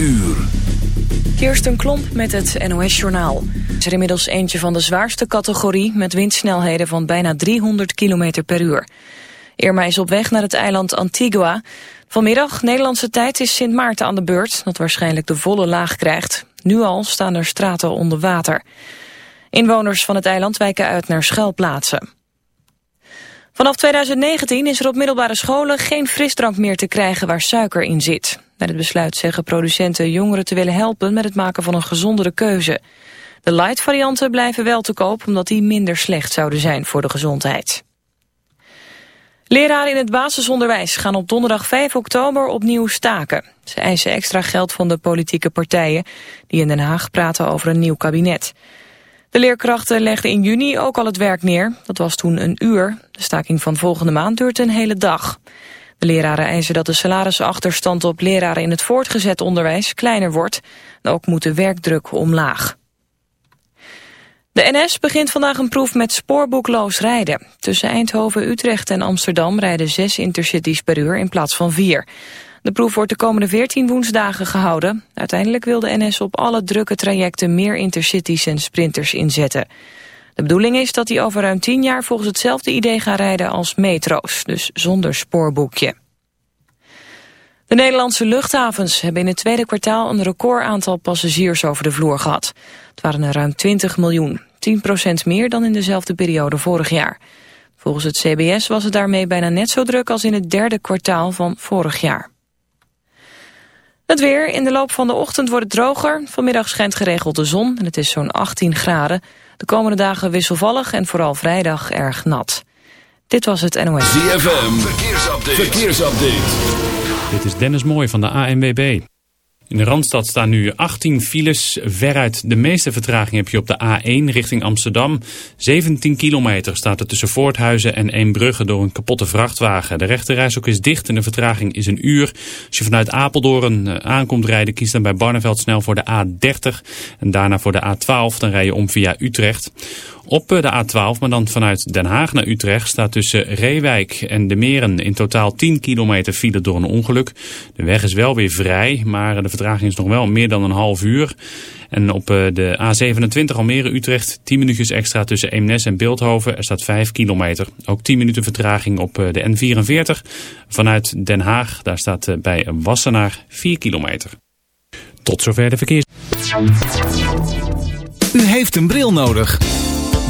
uur. Kirsten Klomp met het NOS-journaal. Is er inmiddels eentje van de zwaarste categorie... met windsnelheden van bijna 300 km per uur. Irma is op weg naar het eiland Antigua. Vanmiddag, Nederlandse tijd, is Sint Maarten aan de beurt... dat waarschijnlijk de volle laag krijgt. Nu al staan er straten onder water. Inwoners van het eiland wijken uit naar schuilplaatsen. Vanaf 2019 is er op middelbare scholen geen frisdrank meer te krijgen waar suiker in zit. Bij het besluit zeggen producenten jongeren te willen helpen met het maken van een gezondere keuze. De light varianten blijven wel te koop omdat die minder slecht zouden zijn voor de gezondheid. Leraren in het basisonderwijs gaan op donderdag 5 oktober opnieuw staken. Ze eisen extra geld van de politieke partijen die in Den Haag praten over een nieuw kabinet. De leerkrachten legden in juni ook al het werk neer. Dat was toen een uur. De staking van volgende maand duurt een hele dag. De leraren eisen dat de salarisachterstand op leraren in het voortgezet onderwijs kleiner wordt. ook moet de werkdruk omlaag. De NS begint vandaag een proef met spoorboekloos rijden. Tussen Eindhoven, Utrecht en Amsterdam rijden zes intercities per uur in plaats van vier. De proef wordt de komende 14 woensdagen gehouden. Uiteindelijk wil de NS op alle drukke trajecten meer intercities en sprinters inzetten. De bedoeling is dat die over ruim 10 jaar volgens hetzelfde idee gaan rijden als metro's, dus zonder spoorboekje. De Nederlandse luchthavens hebben in het tweede kwartaal een record aantal passagiers over de vloer gehad. Het waren er ruim 20 miljoen, 10% meer dan in dezelfde periode vorig jaar. Volgens het CBS was het daarmee bijna net zo druk als in het derde kwartaal van vorig jaar. Het weer. In de loop van de ochtend wordt het droger. Vanmiddag schijnt geregeld de zon en het is zo'n 18 graden. De komende dagen wisselvallig en vooral vrijdag erg nat. Dit was het NOS. ZFM. Verkeersupdate. Verkeersupdate. Dit is Dennis Mooij van de ANWB. In de Randstad staan nu 18 files. Veruit de meeste vertraging heb je op de A1 richting Amsterdam. 17 kilometer staat er tussen Voorthuizen en Eembrugge door een kapotte vrachtwagen. De rechterreis ook is dicht en de vertraging is een uur. Als je vanuit Apeldoorn eh, aankomt rijden, kies dan bij Barneveld snel voor de A30. En daarna voor de A12, dan rij je om via Utrecht. Op eh, de A12, maar dan vanuit Den Haag naar Utrecht, staat tussen Reewijk en de Meren in totaal 10 kilometer file door een ongeluk. De weg is wel weer vrij, maar de vertraging is nog wel meer dan een half uur. En op eh, de A27 Almere-Utrecht 10 minuutjes extra tussen Eemnes en Beeldhoven. Er staat 5 kilometer. Ook 10 minuten vertraging op eh, de N44 vanuit Den Haag. Daar staat bij Wassenaar 4 kilometer. Tot zover de verkeers. U heeft een bril nodig.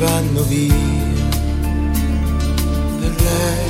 vanno via del re.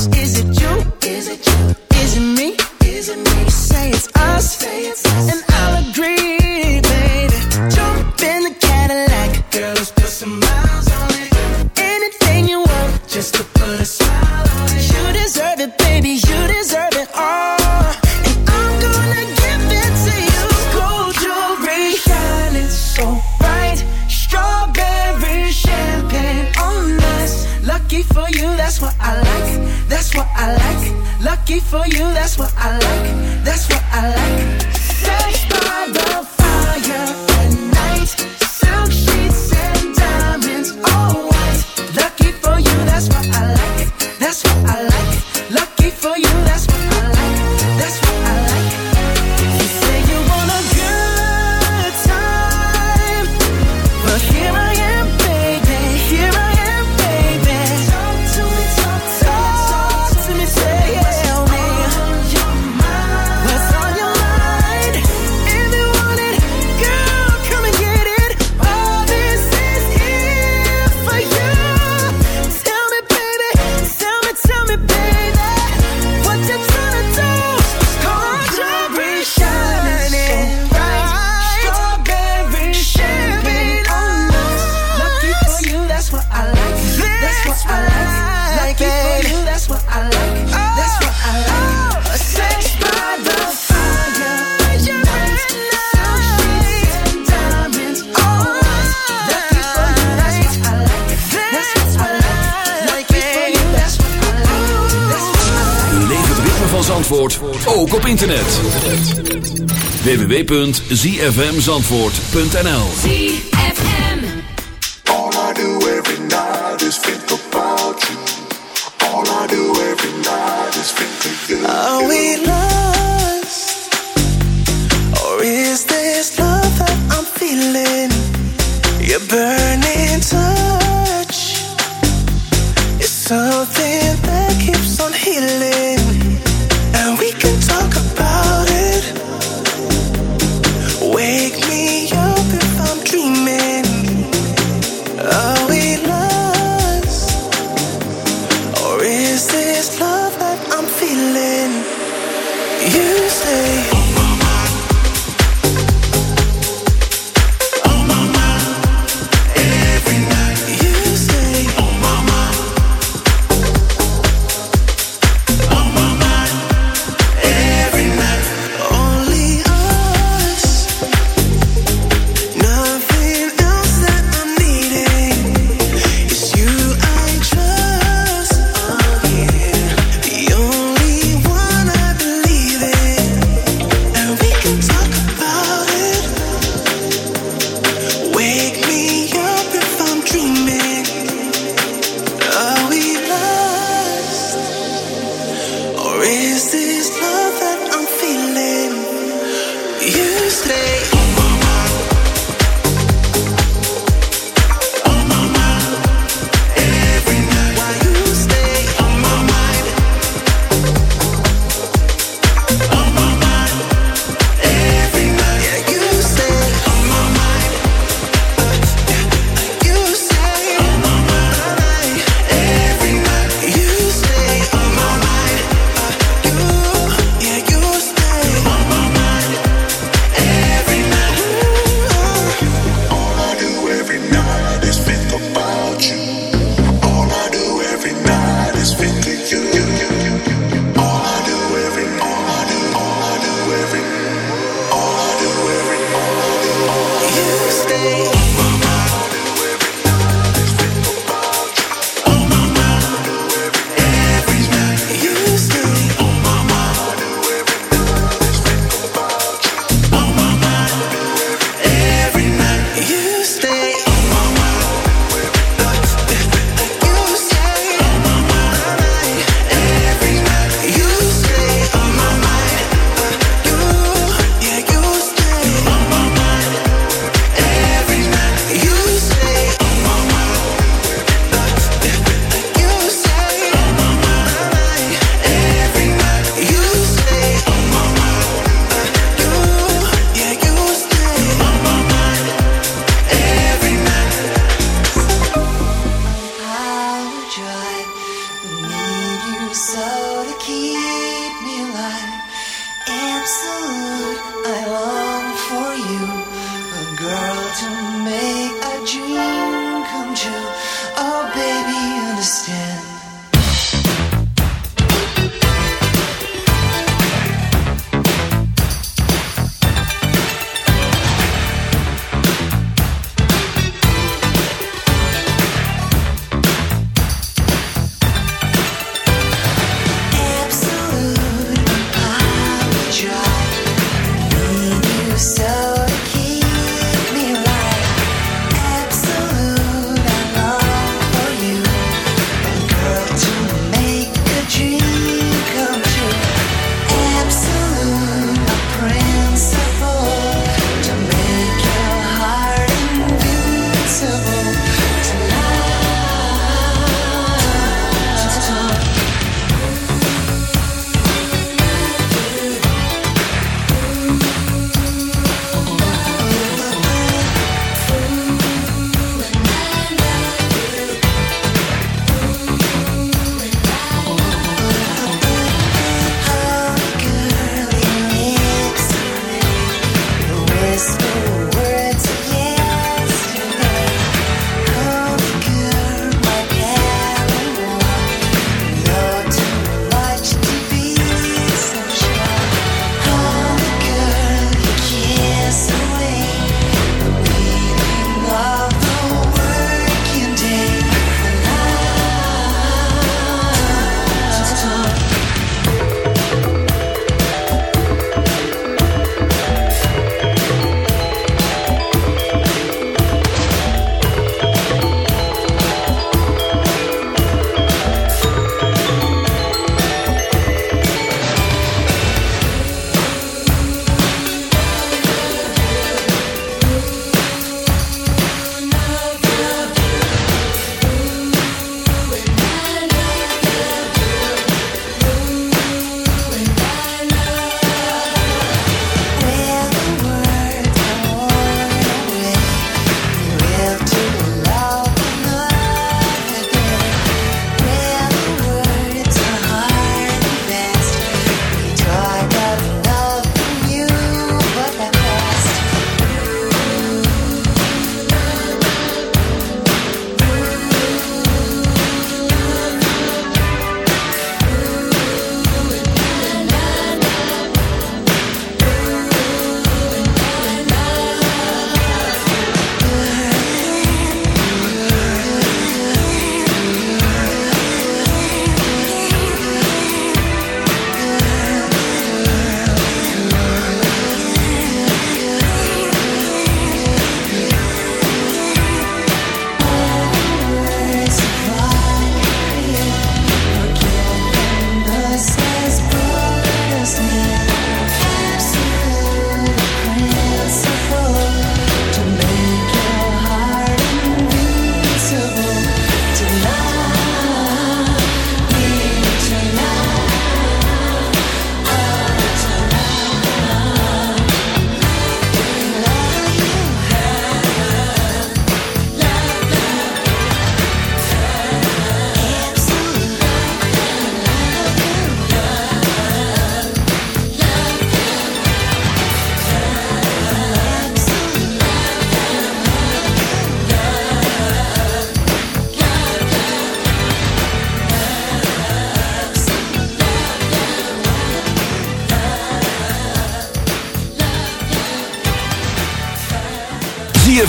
www.zfmzandvoort.nl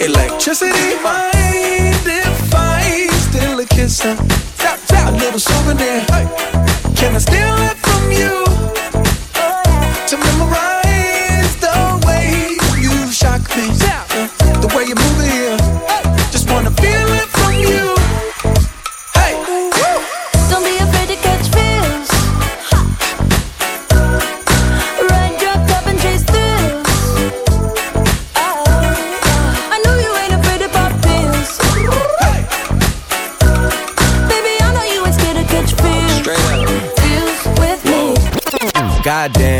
Electricity, mind if I Still a kiss, huh? A little souvenir. Hey. Can I steal it? Damn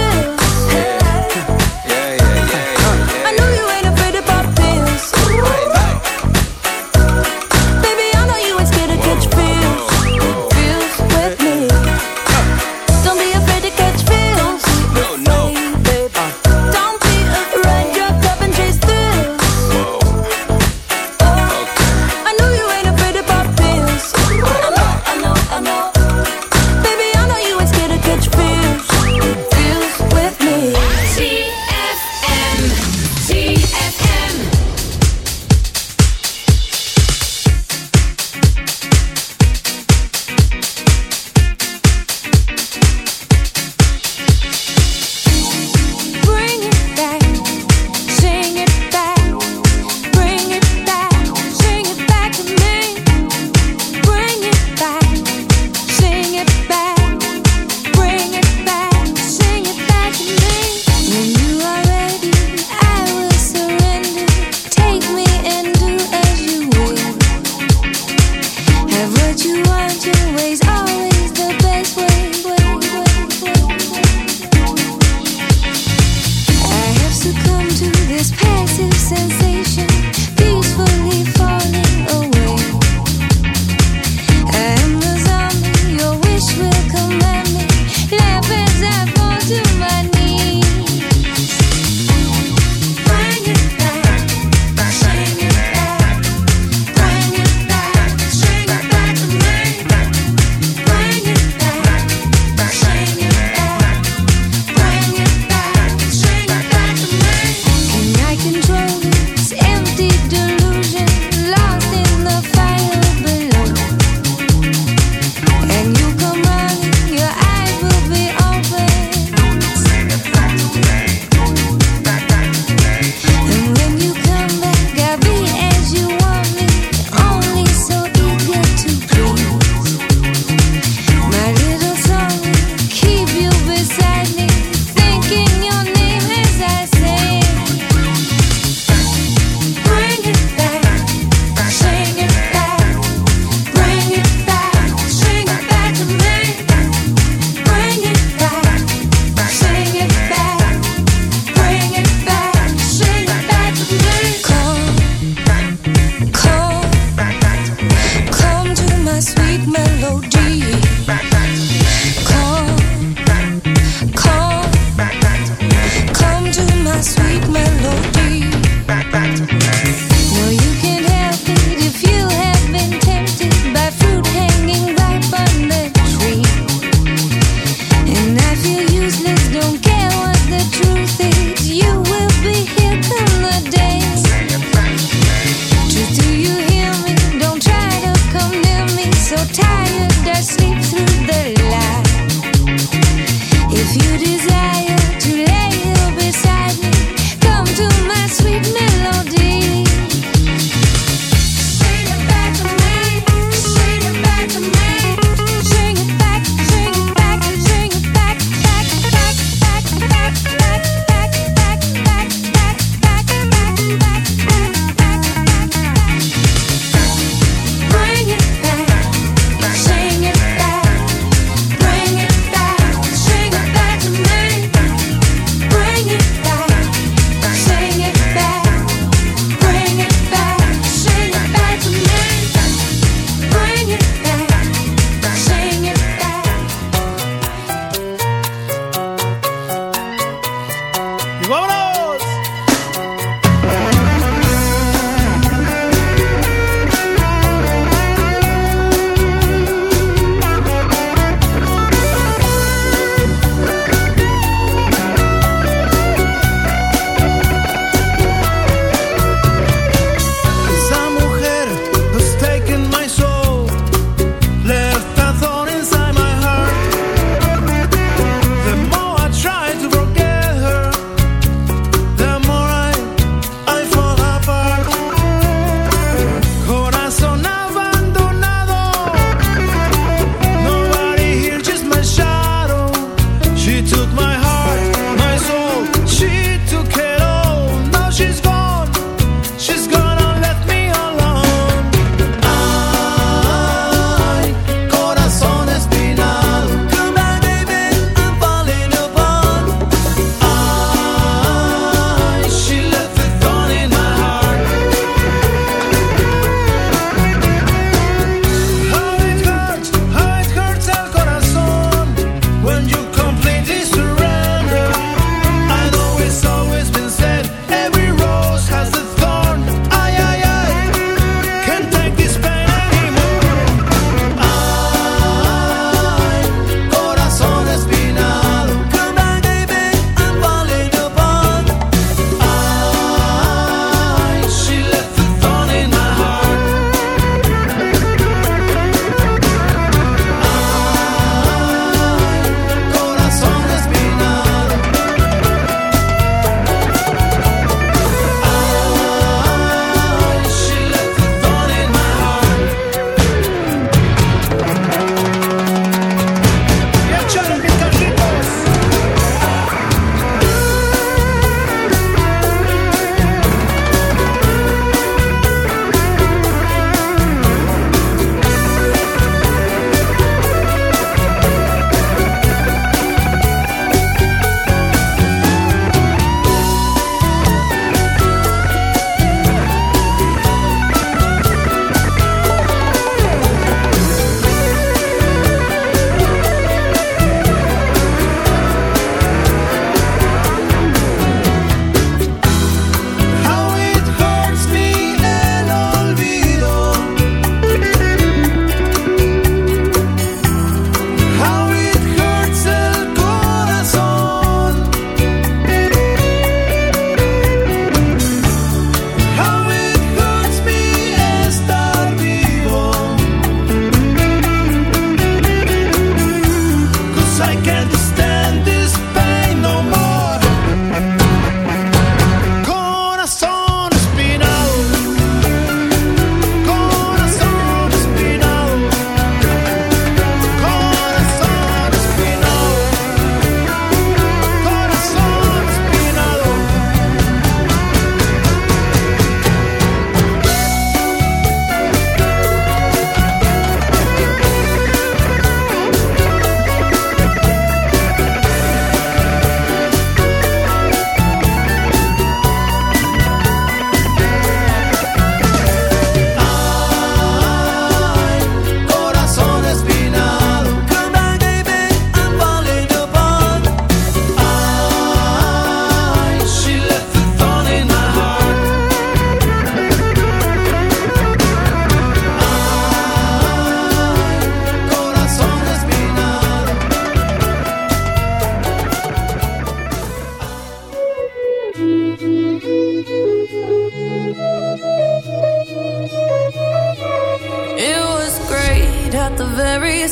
where you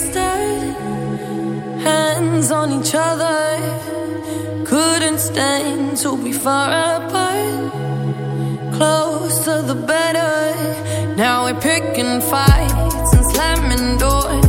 hands on each other. Couldn't stand to be far apart. Closer the better. Now we're picking fights and slamming doors.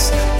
us